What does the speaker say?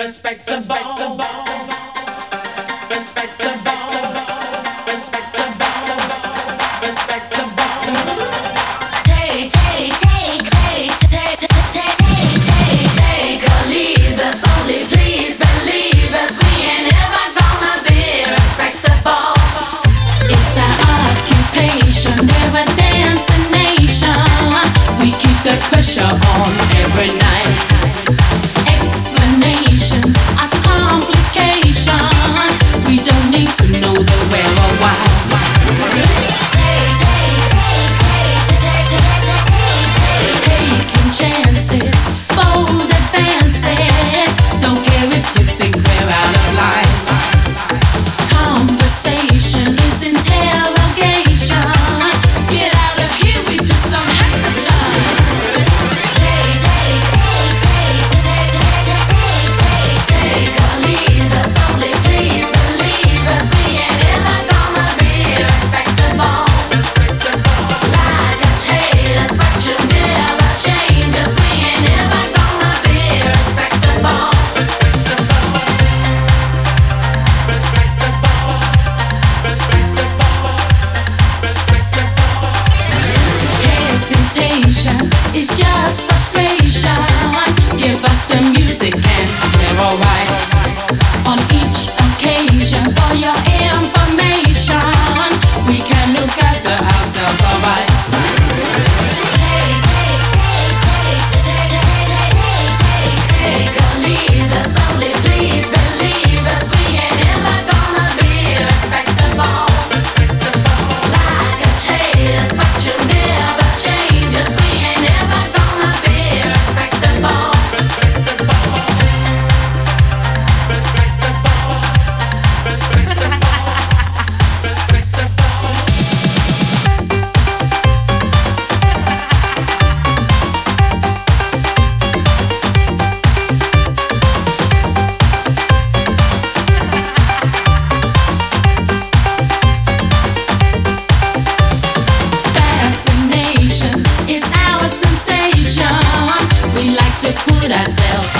Respect the ball. Respect Take, take, take, take, take, take, take, take, take or us only, please believe us. We ain't ever gonna be respectable. It's our occupation. We're a dancing nation. We keep the pressure on every night. system ourselves.